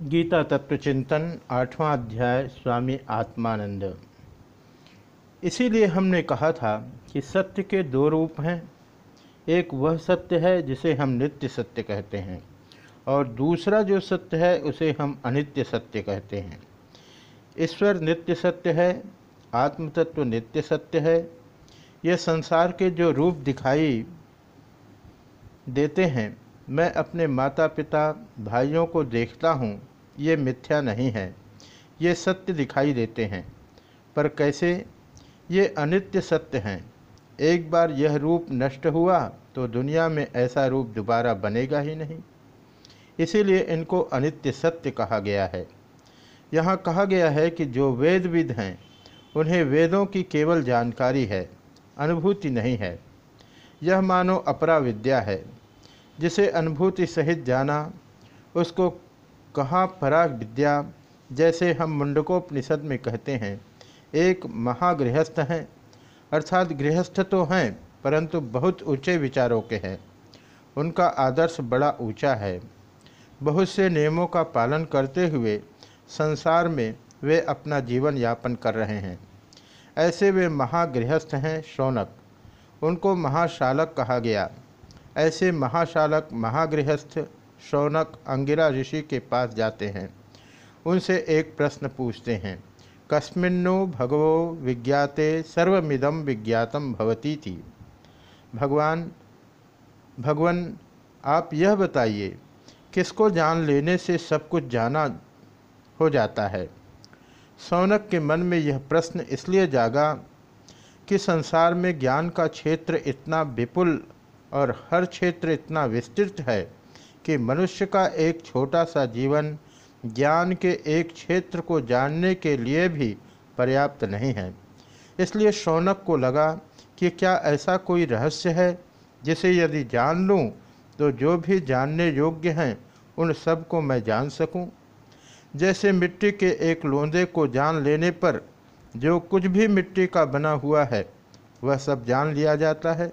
गीता तत्व चिंतन आठवां अध्याय, स्वामी आत्मानंद। इसीलिए हमने कहा था कि सत्य के दो रूप हैं। एक वह सत्य है जिसे हम नित्य सत्य कहते हैं, और दूसरा जो सत्य है उसे हम अनित्य सत्य कहते हैं। ईश्वर नित्य सत्य है, आत्मतत्व नित्य सत्य है। यह संसार के जो रूप दिखाई देते हैं, मैं अपने माता पिता भाइयों को देखता हूँ ये मिथ्या नहीं है, ये सत्य दिखाई देते हैं। पर कैसे? ये अनित्य सत्य हैं। एक बार यह रूप नष्ट हुआ तो दुनिया में ऐसा रूप दोबारा बनेगा ही नहीं। इसीलिए इनको अनित्य सत्य कहा गया है। यहाँ कहा गया है कि जो वेदविद हैं, उन्हें वेदों की केवल जानकारी है, अनुभूति नहीं है। यह मानो अपरा विद्या है। जिसे अनुभूति सहित जाना, उसको कहाँ पराग विद्या? जैसे हम मुंडकोपनिषद में कहते हैं, एक महागृहस्थ हैं। अर्थात गृहस्थ तो हैं, परंतु बहुत ऊँचे विचारों के हैं। उनका आदर्श बड़ा ऊँचा है। बहुत से नियमों का पालन करते हुए संसार में वे अपना जीवन यापन कर रहे हैं। ऐसे वे महागृहस्थ हैं, शौनक। उनको महाशालक कहा गया। ऐसे महाशालक, महागृहस्थ शौनक अंगिरा ऋषि के पास जाते हैं। उनसे एक प्रश्न पूछते हैं, कस्मिन्नो भगवो विज्ञाते सर्वमिदम विज्ञातम भवती थी भगवान भगवान, आप यह बताइए, किसको जान लेने से सब कुछ जाना हो जाता है? सौनक के मन में यह प्रश्न इसलिए जागा कि संसार में ज्ञान का क्षेत्र इतना विपुल और हर क्षेत्र इतना विस्तृत है कि मनुष्य का एक छोटा सा जीवन ज्ञान के एक क्षेत्र को जानने के लिए भी पर्याप्त नहीं है इसलिए शौनक को लगा कि क्या ऐसा कोई रहस्य है जिसे यदि जान लूँ तो जो भी जानने योग्य हैं, उन सबको मैं जान सकूँ? जैसे मिट्टी के एक लोंदे को जान लेने पर जो कुछ भी मिट्टी का बना हुआ है, वह सब जान लिया जाता है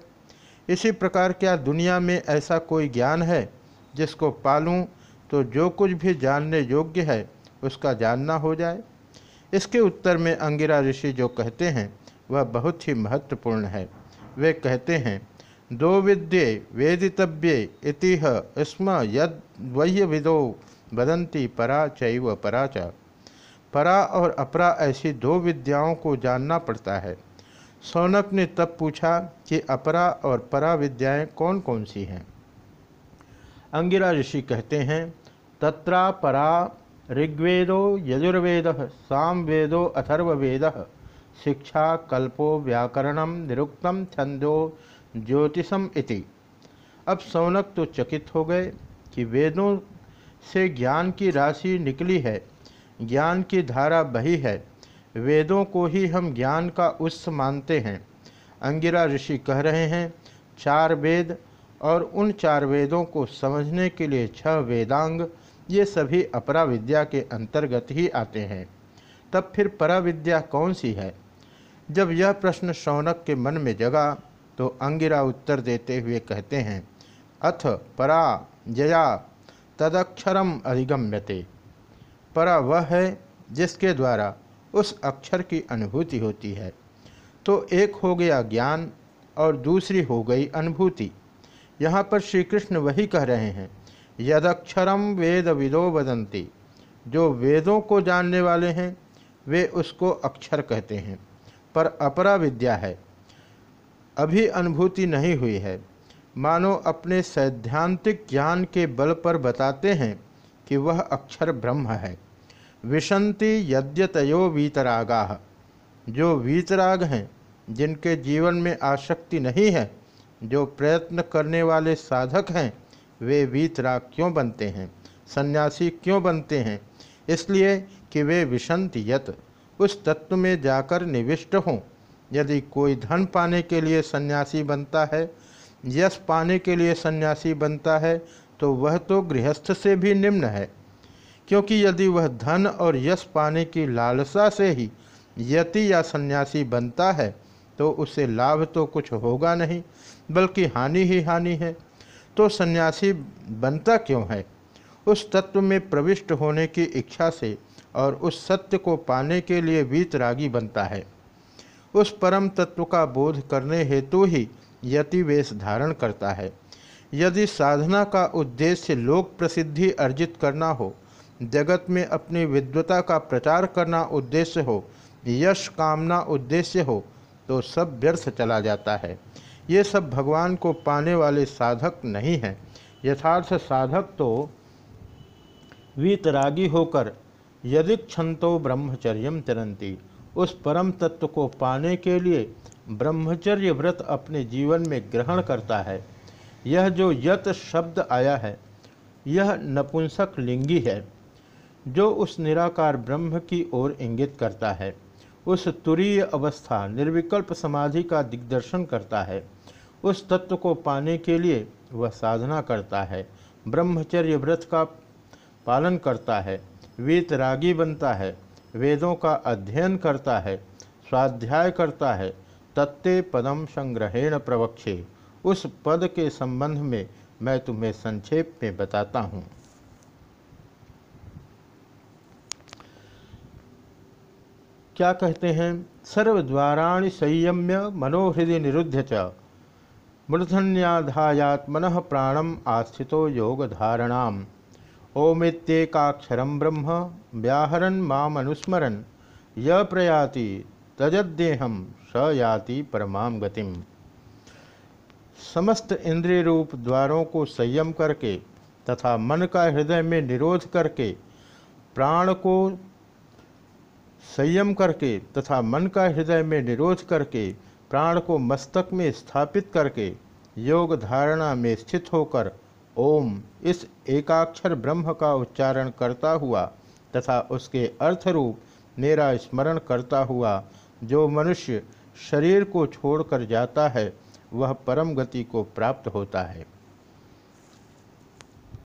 इसी प्रकार क्या दुनिया में ऐसा कोई ज्ञान है जिसको पालूं तो जो कुछ भी जानने योग्य है, उसका जानना हो जाए। इसके उत्तर में अंगिरा ऋषि जो कहते हैं, वह बहुत ही महत्वपूर्ण है। वे कहते हैं, दो विद्ये वेदितव्ये इतिह स्म यद वह्य विदो बदंती परा चैव पराचा परा और अपरा ऐसी दो विद्याओं को जानना पड़ता है। सौनक ने तब पूछा कि अपरा और परा विद्याएँ कौन कौन सी हैं? अंगिरा ऋषि कहते हैं, तत्रा परा ऋग्वेदो यजुर्वेद, सामवेदो अथर्ववेद, शिक्षा कल्पो व्याकरण निरुक्तम छंदो ज्योतिषम इति। अब सौनक तो चकित हो गए कि वेदों से ज्ञान की राशि निकली है, ज्ञान की धारा बही है, वेदों को ही हम ज्ञान का उत्स मानते हैं। अंगिरा ऋषि कह रहे हैं, चार वेद और उन चार वेदों को समझने के लिए छह वेदांग, ये सभी अपरा विद्या के अंतर्गत ही आते हैं। तब फिर परा विद्या कौन सी है? जब यह प्रश्न शौनक के मन में जगा तो अंगिरा उत्तर देते हुए कहते हैं, अथ परा जया तदक्षरम अधिगम्यते। परा वह है जिसके द्वारा उस अक्षर की अनुभूति होती है। तो एक हो गया ज्ञान और दूसरी हो गई अनुभूति। यहाँ पर श्री कृष्ण वही कह रहे हैं यदक्षरम वेद विदो वदंती जो वेदों को जानने वाले हैं, वे उसको अक्षर कहते हैं। पर अपरा विद्या है। अभी अनुभूति नहीं हुई है। मानो अपने सैद्धांतिक ज्ञान के बल पर बताते हैं कि वह अक्षर ब्रह्म है। विशंति यद्यतयो वीतरागा। जो वीतराग हैं, जिनके जीवन में आसक्ति नहीं है जो प्रयत्न करने वाले साधक हैं, वे वीतराग क्यों बनते हैं? सन्यासी क्यों बनते हैं? इसलिए कि वे विषंत यत, उस तत्व में जाकर निविष्ट हों। यदि कोई धन पाने के लिए सन्यासी बनता है, यश पाने के लिए सन्यासी बनता है तो वह तो गृहस्थ से भी निम्न है। क्योंकि यदि वह धन और यश पाने की लालसा से ही यति या सन्यासी बनता है तो उसे लाभ तो कुछ होगा नहीं, बल्कि हानि ही हानि है। तो सन्यासी बनता क्यों है? उस तत्व में प्रविष्ट होने की इच्छा से और उस सत्य को पाने के लिए वीतरागी बनता है। उस परम तत्व का बोध करने हेतु ही यति वेश धारण करता है। यदि साधना का उद्देश्य लोक प्रसिद्धि अर्जित करना हो, जगत में अपनी विद्वता का प्रचार करना उद्देश्य हो, यश कामना उद्देश्य हो तो सब व्यर्थ चला जाता है। ये सब भगवान को पाने वाले साधक नहीं हैं। यथार्थ साधक तो वीतरागी होकर यदि क्षंतो ब्रह्मचर्य चरंती उस परम तत्व को पाने के लिए ब्रह्मचर्य व्रत अपने जीवन में ग्रहण करता है। यह जो यत शब्द आया है, यह नपुंसक लिंगी है, जो उस निराकार ब्रह्म की ओर इंगित करता है। उस तुरीय अवस्था, निर्विकल्प समाधि का दिग्दर्शन करता है। उस तत्व को पाने के लिए वह साधना करता है। ब्रह्मचर्य व्रत का पालन करता है। वीतरागी बनता है। वेदों का अध्ययन करता है। स्वाध्याय करता है। तत्ते पदम संग्रहेण प्रवक्षे। उस पद के संबंध में मैं तुम्हें संक्षेप में बताता हूँ। क्या कहते हैं? सर्वद्वाराणि संयम्य मनोहृदय निरुद्ध च। मूर्धन्याधायात्मन प्राणम आस्थितो योग धारणाम ओमित्येकाक्षर ब्रह्म, व्याहरन मामनुस्मरन। य प्रयाति तजदेहम स याति परमाम गतिम। समस्त इंद्रिय रूप द्वारों को संयम करके तथा मन का हृदय में निरोध करके प्राण को संयम करके तथा मन का हृदय में निरोध करके, प्राण को मस्तक में स्थापित करके योग धारणा में स्थित होकर ओम इस एकाक्षर ब्रह्म का उच्चारण करता हुआ तथा उसके अर्थरूप मेरा स्मरण करता हुआ जो मनुष्य शरीर को छोड़कर जाता है, वह परम गति को प्राप्त होता है।